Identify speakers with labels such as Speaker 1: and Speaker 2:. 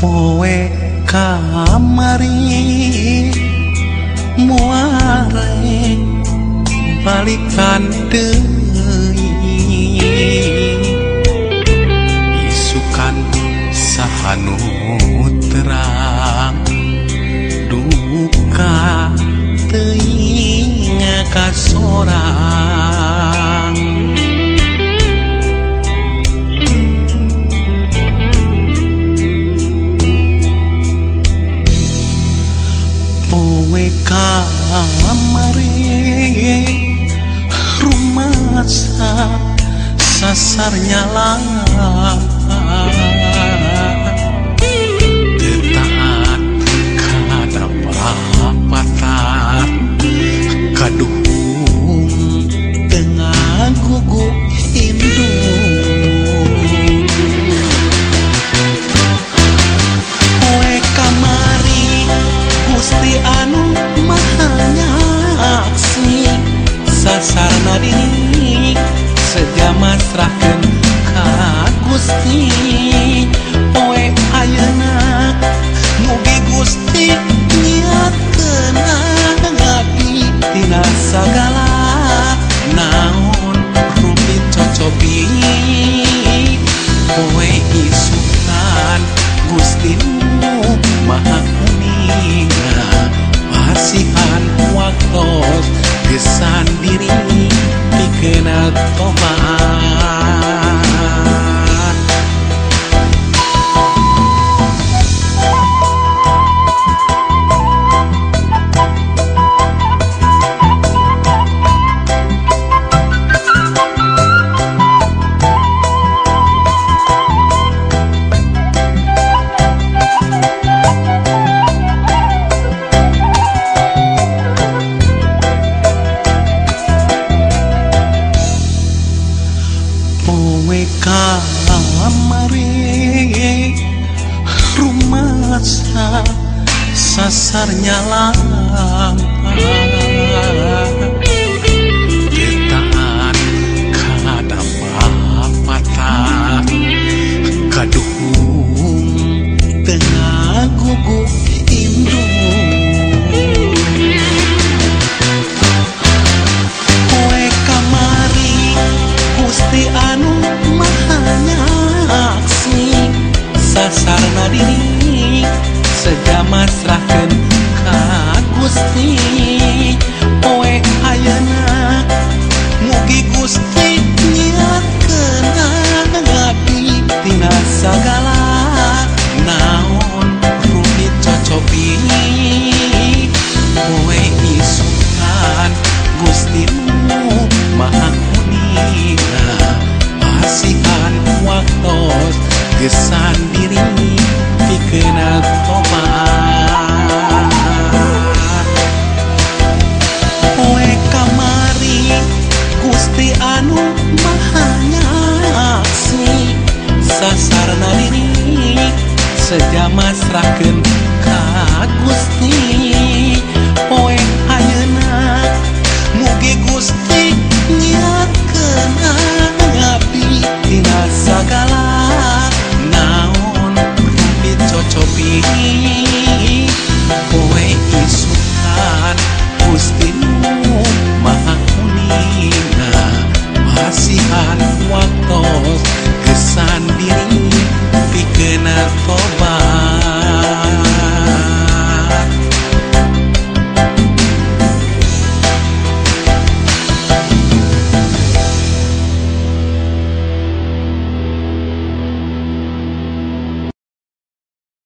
Speaker 1: poe kamari muare balikan deui. Isukan sahanu terang duka teuing kasorang sasar sasarnya lalat Gusti poe ayeuna mugi Gusti niat kenang ngabdi tina sagala naon rupi cocobi poe isukan Gusti maha kuninga pasihan waktos gesan diri dikenal tobat sasarnya lang Getaan kada papatan kaduhung tengah gugu indung. Poe kamari Gusti anu mahanya aksi sasarna masrahkan Gusti poe Ayna mugi Gusti kenaltina sagala. Naon rumit cocopi. Poe isukan Gustimu maha kuninga Pasihan waktu gesan kasarna diri sedia ka Gusti. Poe ayeuna mugi Gusti